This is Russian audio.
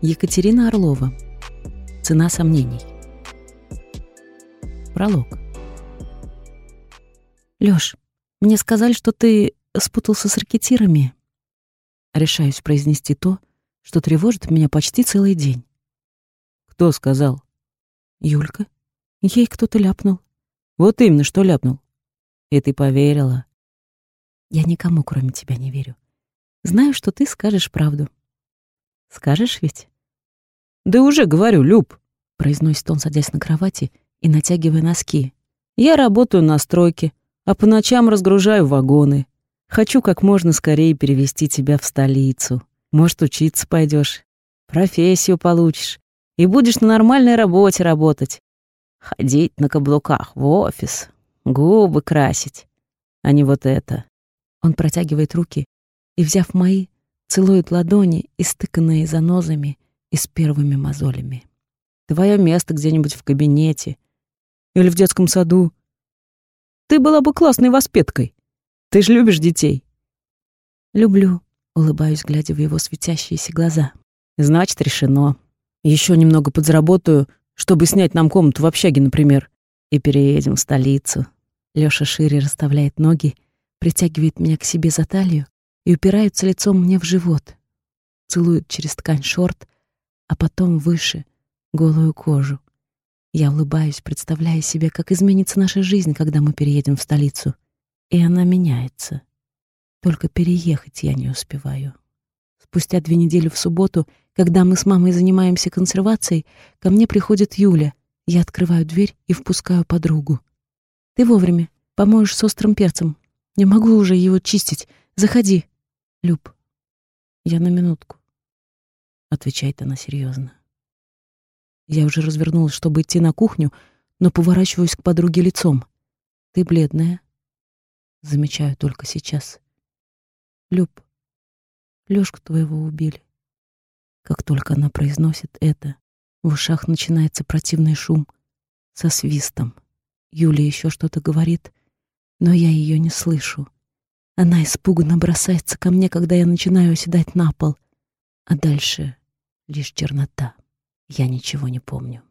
Екатерина Орлова. Цена сомнений. Пролог. Лёш, мне сказали, что ты спутался с ракетирами. Решаюсь произнести то, что тревожит меня почти целый день. Кто сказал? Юлька. Ей кто-то ляпнул. Вот именно, что ляпнул. И ты поверила. Я никому, кроме тебя, не верю. Знаю, что ты скажешь правду. Скажешь ведь? Да уже говорю, Люб, произносит он, садясь на кровати и натягивая носки. Я работаю на стройке, а по ночам разгружаю вагоны. Хочу как можно скорее перевести тебя в столицу. Может, учиться пойдешь, профессию получишь и будешь на нормальной работе работать. Ходить на каблуках в офис, губы красить, а не вот это. Он протягивает руки и, взяв мои, целует ладони, истыканные занозами и с первыми мозолями. Твое место где-нибудь в кабинете или в детском саду. Ты была бы классной воспеткой. Ты же любишь детей. Люблю, улыбаюсь, глядя в его светящиеся глаза. Значит, решено. Еще немного подзаработаю, чтобы снять нам комнату в общаге, например, и переедем в столицу. Лёша шире расставляет ноги, притягивает меня к себе за талию и упирается лицом мне в живот. Целует через ткань шорт, а потом выше, голую кожу. Я улыбаюсь, представляя себе, как изменится наша жизнь, когда мы переедем в столицу. И она меняется. Только переехать я не успеваю. Спустя две недели в субботу, когда мы с мамой занимаемся консервацией, ко мне приходит Юля. Я открываю дверь и впускаю подругу. «Ты вовремя. Поможешь с острым перцем. Не могу уже его чистить. Заходи». «Люб, я на минутку», — отвечает она серьезно. Я уже развернулась, чтобы идти на кухню, но поворачиваюсь к подруге лицом. «Ты бледная?» Замечаю только сейчас. «Люб, Лёшку твоего убили». Как только она произносит это, в ушах начинается противный шум со свистом. Юля еще что-то говорит, но я ее не слышу. Она испуганно бросается ко мне, когда я начинаю оседать на пол. А дальше лишь чернота. Я ничего не помню.